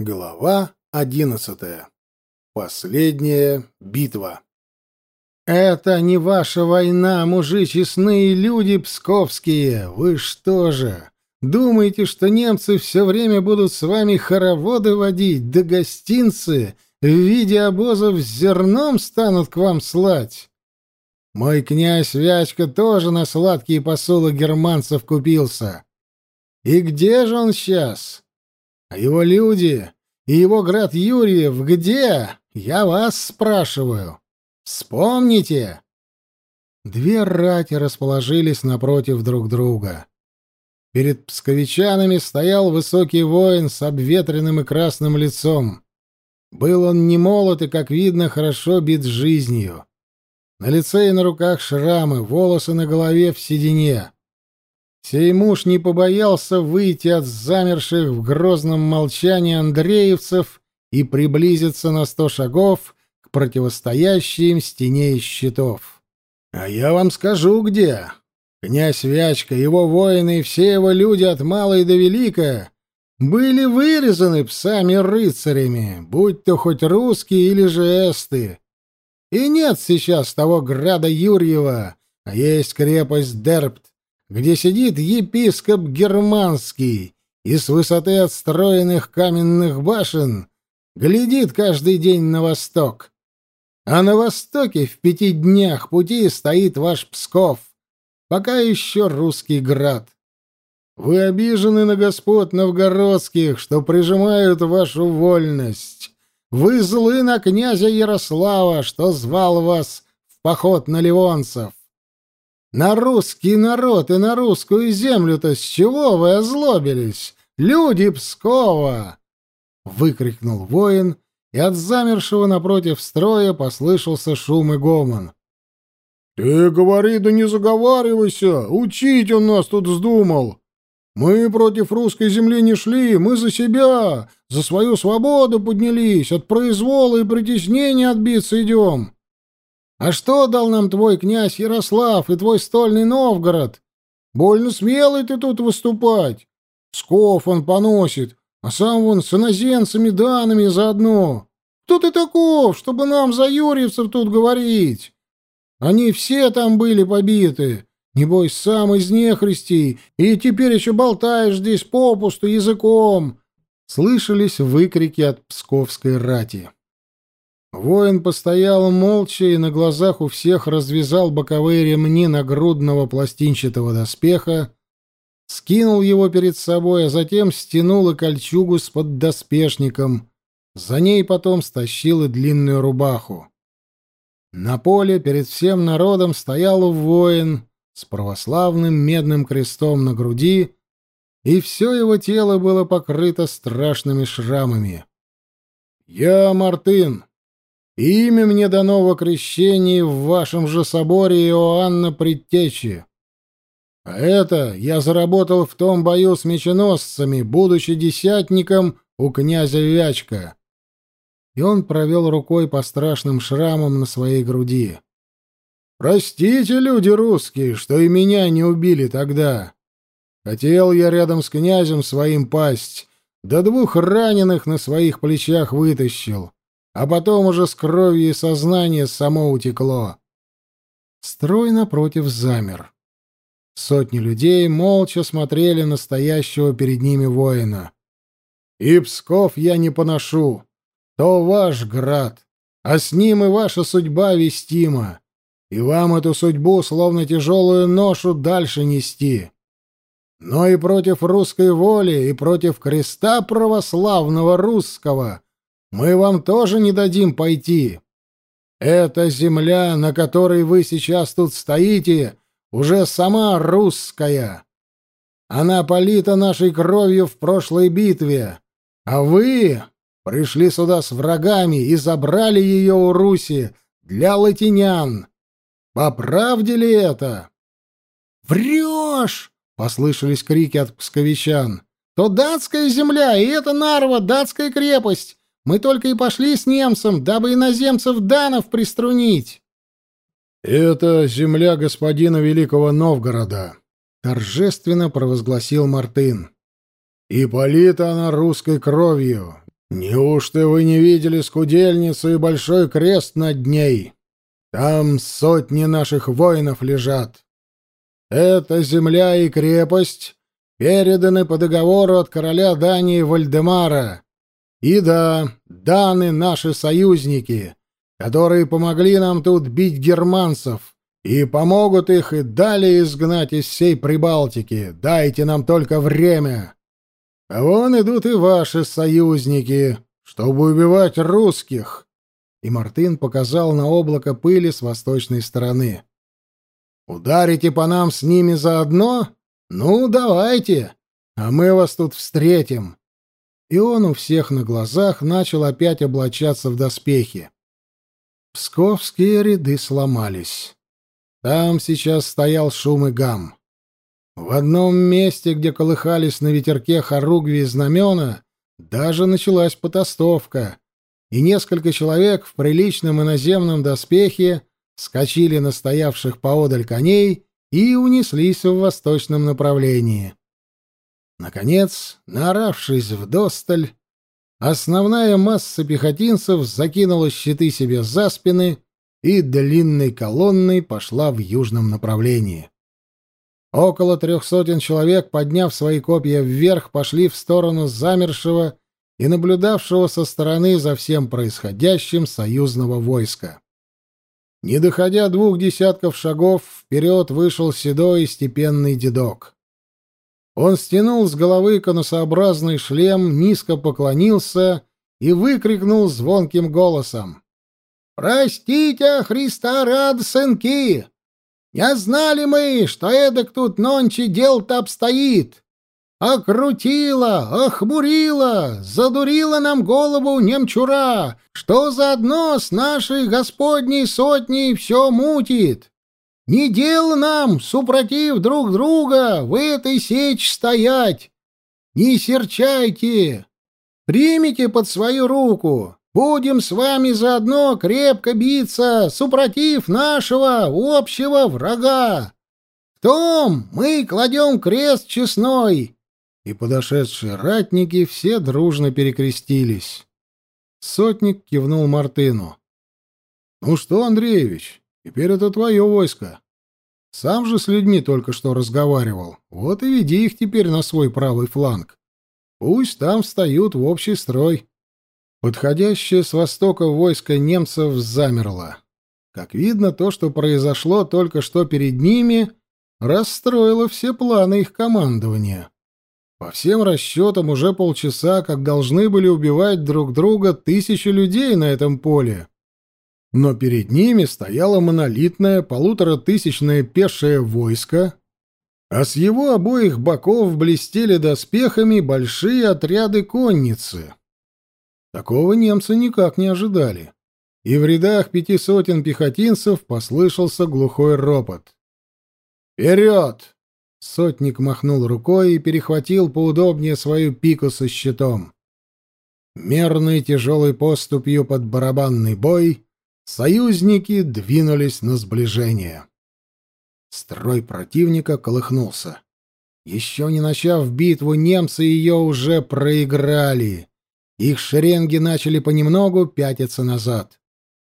Глава одиннадцатая. Последняя битва. «Это не ваша война, мужи честные люди псковские! Вы что же, думаете, что немцы все время будут с вами хороводы водить, да гостинцы в виде обозов с зерном станут к вам слать? Мой князь Вячка тоже на сладкие посулы германцев купился. И где же он сейчас?» А его люди и его град Юрьев где? Я вас спрашиваю. Вспомните!» Две рати расположились напротив друг друга. Перед псковичанами стоял высокий воин с обветренным и красным лицом. Был он не молод и, как видно, хорошо бит жизнью. На лице и на руках шрамы, волосы на голове в седине. Сей муж не побоялся выйти от замерших в грозном молчании андреевцев и приблизиться на сто шагов к противостоящей им стене из щитов. «А я вам скажу, где. Князь Вячка, его воины и все его люди от малой до велика были вырезаны псами-рыцарями, будь то хоть русские или же эсты. И нет сейчас того града Юрьева, а есть крепость Дерпт, где сидит епископ германский и с высоты отстроенных каменных башен глядит каждый день на восток. А на востоке в пяти днях пути стоит ваш Псков, пока еще русский град. Вы обижены на господ новгородских, что прижимают вашу вольность. Вы злы на князя Ярослава, что звал вас в поход на ливонцев. На русский народ и на русскую землю-то с чего вы озлобились, люди Пскова? выкрикнул воин, и от замершего напротив строя послышался шум и гомон. Ты говори, да не заговаривайся, учить он нас тут вздумал. Мы против русской земли не шли, мы за себя, за свою свободу поднялись, от произвола и притеснения отбиться идем. А что дал нам твой князь Ярослав и твой стольный Новгород? Больно смелый ты тут выступать. Сков он поносит, а сам вон с иноземцами данными заодно. Кто ты таков, чтобы нам за юрьевцев тут говорить? Они все там были побиты. Небось, сам из нехристей, и теперь еще болтаешь здесь попусту языком. Слышались выкрики от псковской рати. Воин постоял молча и на глазах у всех развязал боковые ремни нагрудного пластинчатого доспеха, скинул его перед собой, а затем стянул и кольчугу с поддоспешником. За ней потом стащил и длинную рубаху. На поле перед всем народом стоял воин с православным медным крестом на груди, и все его тело было покрыто страшными шрамами. «Я Мартын!» Имя мне дано во крещении в вашем же соборе Иоанна Предтечи. А это я заработал в том бою с меченосцами, будучи десятником у князя Вячка. И он провел рукой по страшным шрамам на своей груди. Простите, люди русские, что и меня не убили тогда. Хотел я рядом с князем своим пасть, да двух раненых на своих плечах вытащил а потом уже с кровью и сознание само утекло. Строй напротив замер. Сотни людей молча смотрели на стоящего перед ними воина. «И Псков я не поношу. То ваш град, а с ним и ваша судьба вестима. И вам эту судьбу, словно тяжелую ношу, дальше нести. Но и против русской воли, и против креста православного русского — мы вам тоже не дадим пойти. Эта земля, на которой вы сейчас тут стоите, уже сама русская. Она полита нашей кровью в прошлой битве, а вы пришли сюда с врагами и забрали ее у Руси для латинян. По правде ли это? «Врешь!» — послышались крики от псковичан. «То датская земля, и это Нарва, датская крепость. Мы только и пошли с немцем, дабы иноземцев данов приструнить. Это земля господина Великого Новгорода, торжественно провозгласил Мартын. И полита она русской кровью. «Неужто вы не видели скудельницу и большой крест над ней? Там сотни наших воинов лежат. Эта земля и крепость переданы по договору от короля Дании Вальдемара. И да, даны наши союзники, которые помогли нам тут бить германцев, и помогут их и далее изгнать из всей Прибалтики. Дайте нам только время. А вон идут и ваши союзники, чтобы убивать русских. И Мартын показал на облако пыли с восточной стороны. Ударите по нам с ними заодно? Ну, давайте, а мы вас тут встретим. И он у всех на глазах начал опять облачаться в доспехи. Псковские ряды сломались. Там сейчас стоял шум и гам. В одном месте, где колыхались на ветерке хоругви и знамена, даже началась потастовка, и несколько человек в приличном иноземном доспехе скочили на стоявших поодаль коней и унеслись в восточном направлении. Наконец, наоравшись вдосталь, основная масса пехотинцев закинула щиты себе за спины и длинной колонной пошла в южном направлении. Около трех сотен человек, подняв свои копья вверх, пошли в сторону замершего и наблюдавшего со стороны за всем происходящим союзного войска. Не доходя двух десятков шагов, вперед вышел седой и степенный дедок. Он стянул с головы конусообразный шлем, низко поклонился и выкрикнул звонким голосом. «Простите, Христа рад, сынки! Не знали мы, что эдак тут нонче дел-то обстоит. Окрутила, охмурила, задурила нам голову немчура, что заодно с нашей Господней сотней все мутит. Не дел нам, супротив друг друга, в этой сечь стоять. Не серчайте, примите под свою руку, Будем с вами заодно крепко биться, супротив нашего общего врага. В том мы кладем крест честной». И подошедшие ратники все дружно перекрестились. Сотник кивнул Мартыну. «Ну что, Андреевич, теперь это твое войско. Сам же с людьми только что разговаривал. Вот и веди их теперь на свой правый фланг. Пусть там встают в общий строй». Подходящее с востока войско немцев замерло. Как видно, то, что произошло только что перед ними, расстроило все планы их командования. По всем расчетам, уже полчаса, как должны были убивать друг друга тысячи людей на этом поле. Но перед ними стояло монолитное полуторатысячное пешее войско, а с его обоих боков блестели доспехами большие отряды конницы. Такого немцы никак не ожидали. И в рядах пяти сотен пехотинцев послышался глухой ропот. «Вперед!» Сотник махнул рукой и перехватил поудобнее свою пику со щитом. Мерной тяжелой поступью под барабанный бой союзники двинулись на сближение. Строй противника колыхнулся. Еще не начав битву, немцы ее уже проиграли. Их шеренги начали понемногу пятиться назад.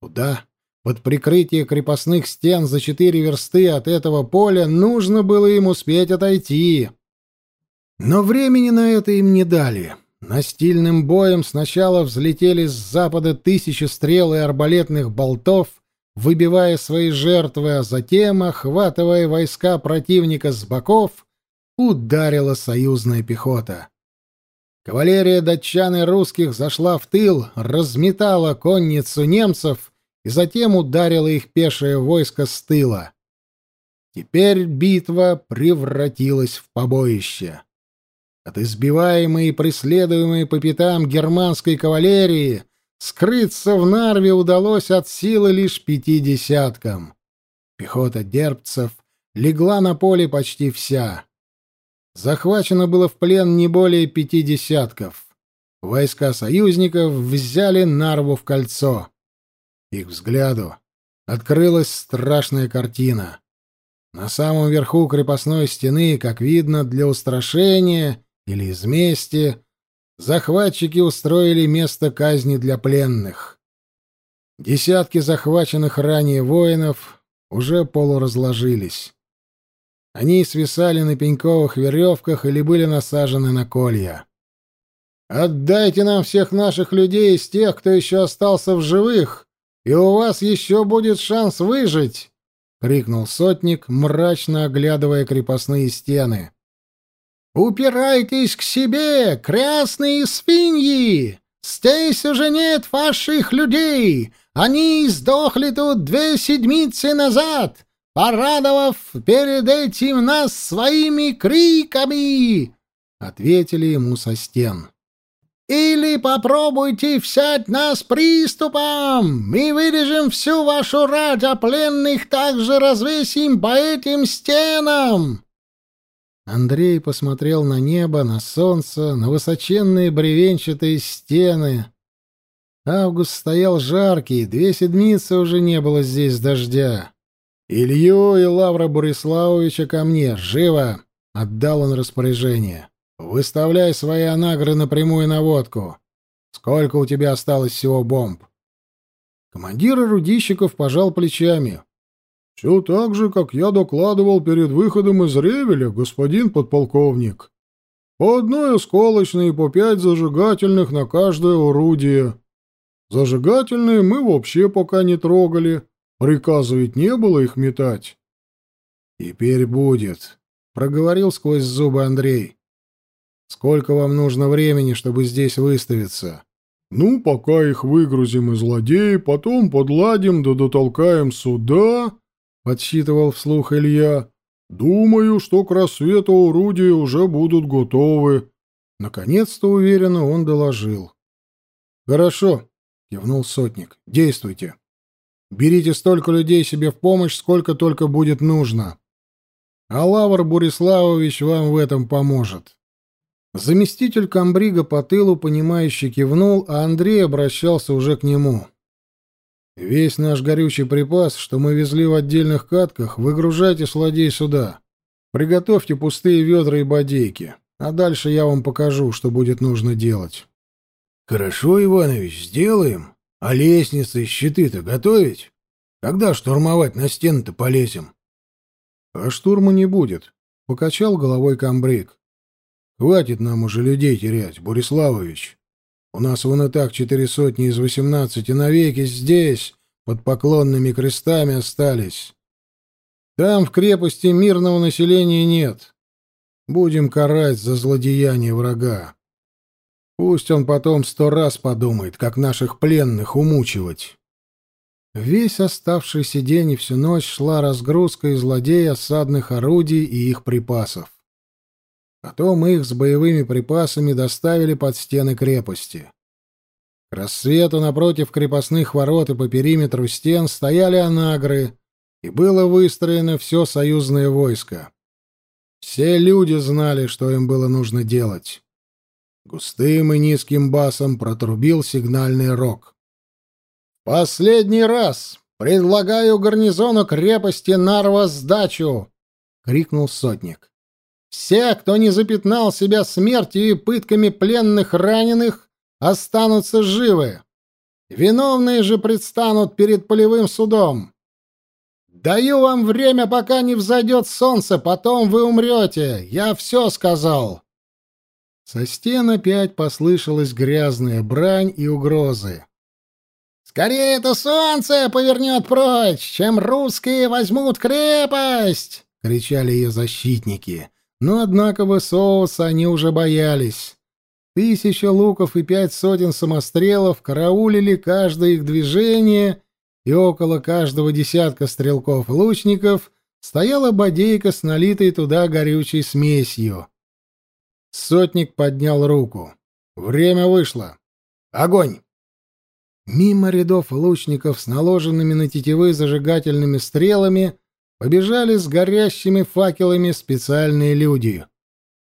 Туда, под прикрытие крепостных стен за четыре версты от этого поля, нужно было им успеть отойти. Но времени на это им не дали. Настильным боем сначала взлетели с запада тысячи стрел и арбалетных болтов, выбивая свои жертвы, а затем, охватывая войска противника с боков, ударила союзная пехота. Кавалерия датчан и русских зашла в тыл, разметала конницу немцев и затем ударила их пешее войско с тыла. Теперь битва превратилась в побоище. От избиваемой и преследуемой по пятам германской кавалерии скрыться в Нарве удалось от силы лишь пяти десяткам. Пехота дербцев легла на поле почти вся. Захвачено было в плен не более пяти десятков. Войска союзников взяли Нарву в кольцо. Их взгляду открылась страшная картина. На самом верху крепостной стены, как видно, для устрашения или из мести, захватчики устроили место казни для пленных. Десятки захваченных ранее воинов уже полуразложились. Они свисали на пеньковых веревках или были насажены на колья. «Отдайте нам всех наших людей из тех, кто еще остался в живых, и у вас еще будет шанс выжить!» — крикнул сотник, мрачно оглядывая крепостные стены. «Упирайтесь к себе, красные свиньи! Здесь уже нет ваших людей! Они сдохли тут две седмицы назад, порадовав перед этим нас своими криками!» — ответили ему со стен. Или попробуйте взять нас приступом. Мы вырежем всю вашу рать, а пленных также развесим по этим стенам. Андрей посмотрел на небо, на солнце, на высоченные бревенчатые стены. Август стоял жаркий, две седмицы уже не было здесь дождя. «Илью и Лавра Бориславовича ко мне, живо!» — отдал он распоряжение. Выставляй свои анагры на водку. Сколько у тебя осталось всего бомб? Командир рудищиков пожал плечами. Все так же, как я докладывал перед выходом из Ревеля, господин подполковник. По одной осколочной и по пять зажигательных на каждое орудие. Зажигательные мы вообще пока не трогали. Приказа ведь не было их метать. Теперь будет, проговорил сквозь зубы Андрей. Сколько вам нужно времени, чтобы здесь выставиться? Ну, пока их выгрузим из ладей, потом подладим да дотолкаем сюда, подсчитывал вслух Илья. Думаю, что к рассвету орудия уже будут готовы. Наконец-то уверенно он доложил. Хорошо, кивнул сотник. Действуйте. Берите столько людей себе в помощь, сколько только будет нужно. А Лавр Буриславович вам в этом поможет. Заместитель комбрига по тылу, понимающе кивнул, а Андрей обращался уже к нему. «Весь наш горючий припас, что мы везли в отдельных катках, выгружайте с ладей сюда. Приготовьте пустые ведра и бодейки, а дальше я вам покажу, что будет нужно делать». «Хорошо, Иванович, сделаем. А лестницы и щиты-то готовить? Когда штурмовать на стены-то полезем?» «А штурма не будет», — покачал головой комбриг. Хватит нам уже людей терять, Бориславович. У нас вон и так четыре сотни из восемнадцати навеки здесь, под поклонными крестами остались. Там в крепости мирного населения нет. Будем карать за злодеяние врага. Пусть он потом сто раз подумает, как наших пленных умучивать. Весь оставшийся день и всю ночь шла разгрузка из злодей осадных орудий и их припасов. Потом их с боевыми припасами доставили под стены крепости. К рассвету напротив крепостных ворот и по периметру стен стояли анагры, и было выстроено все союзное войско. Все люди знали, что им было нужно делать. Густым и низким басом протрубил сигнальный рог. «Последний раз предлагаю гарнизону крепости Нарва сдачу!» — крикнул сотник. Все, кто не запятнал себя смертью и пытками пленных раненых, останутся живы. Виновные же предстанут перед полевым судом. Даю вам время, пока не взойдет солнце, потом вы умрете. Я все сказал. Со стен опять послышалась грязная брань и угрозы. «Скорее это солнце повернет прочь, чем русские возьмут крепость!» — кричали ее защитники. Но, однако, высовываться они уже боялись. Тысяча луков и пять сотен самострелов караулили каждое их движение, и около каждого десятка стрелков-лучников стояла бодейка с налитой туда горючей смесью. Сотник поднял руку. Время вышло. Огонь! Мимо рядов лучников с наложенными на тетивы зажигательными стрелами побежали с горящими факелами специальные люди.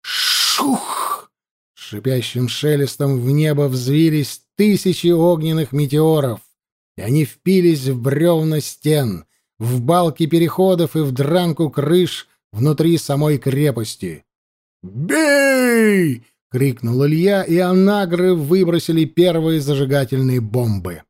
Шух! Шипящим шелестом в небо взвились тысячи огненных метеоров, и они впились в бревна стен, в балки переходов и в дранку крыш внутри самой крепости. «Бей!» — крикнул Илья, и анагры выбросили первые зажигательные бомбы.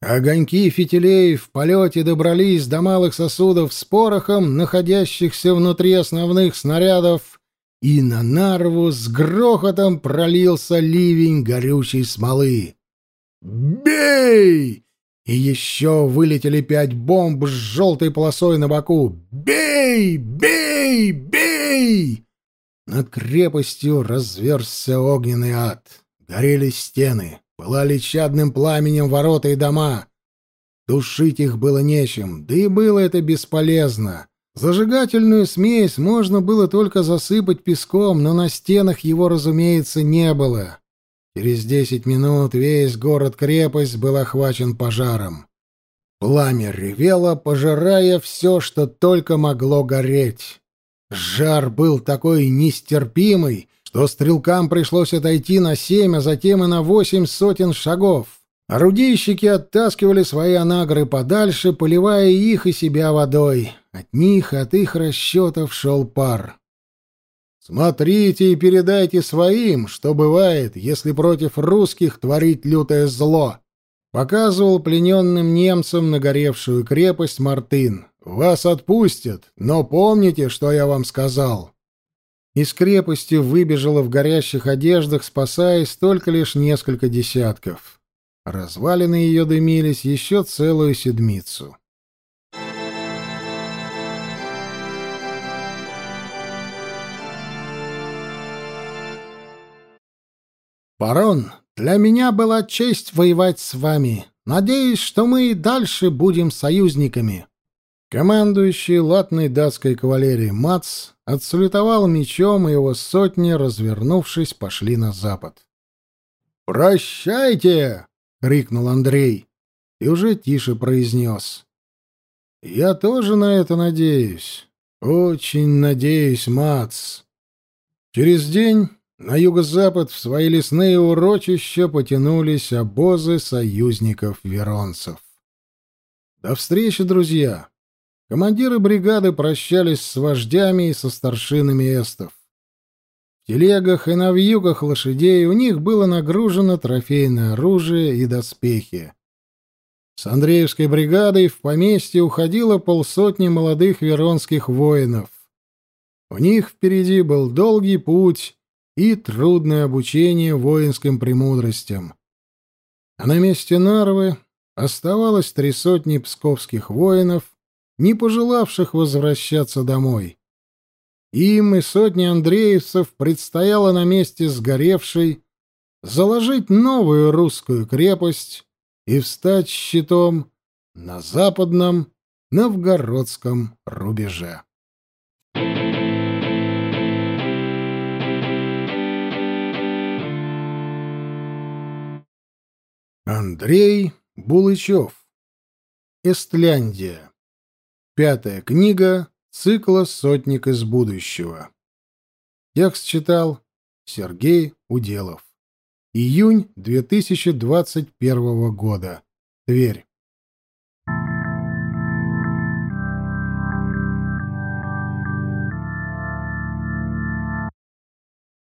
Огоньки фитилей в полете добрались до малых сосудов с порохом, находящихся внутри основных снарядов, и на нарву с грохотом пролился ливень горючей смолы. «Бей!» И еще вылетели пять бомб с желтой полосой на боку. «Бей! Бей! Бей!» Над крепостью разверзся огненный ад. Горели стены, пылали чадным пламенем ворота и дома. Тушить их было нечем, да и было это бесполезно. Зажигательную смесь можно было только засыпать песком, но на стенах его, разумеется, не было. Через десять минут весь город-крепость был охвачен пожаром. Пламя ревело, пожирая все, что только могло гореть. Жар был такой нестерпимый, что стрелкам пришлось отойти на семь, а затем и на восемь сотен шагов. Орудийщики оттаскивали свои анагры подальше, поливая их и себя водой. От них, от их расчетов шел пар. Смотрите и передайте своим, что бывает, если против русских творить лютое зло. Показывал плененным немцам нагоревшую крепость Мартын. Вас отпустят, но помните, что я вам сказал. Из крепости выбежало в горящих одеждах, спасаясь только лишь несколько десятков. Развалины ее дымились еще целую седмицу. «Барон, для меня была честь воевать с вами. Надеюсь, что мы и дальше будем союзниками». Командующий латной датской кавалерией Мац отсалютовал мечом, и его сотни, развернувшись, пошли на запад. «Прощайте!» — крикнул Андрей и уже тише произнес. «Я тоже на это надеюсь. Очень надеюсь, Мац». Через день на юго-запад в свои лесные урочища потянулись обозы союзников-веронцев. До встречи, друзья! Командиры бригады прощались с вождями и со старшинами эстов. В телегах и на вьюгах лошадей у них было нагружено трофейное оружие и доспехи. С Андреевской бригадой в поместье уходило полсотни молодых веронских воинов. У них впереди был долгий путь и трудное обучение воинским премудростям. А на месте Нарвы оставалось три сотни псковских воинов, не пожелавших возвращаться домой. Им и сотни андреевцев предстояло на месте сгоревшей заложить новую русскую крепость и встать щитом на западном новгородском рубеже. Андрей Булычев. Эстляндия. Пятая книга цикла «Сотник из будущего». Текст читал Сергей Уделов. Июнь 2021 года. Тверь.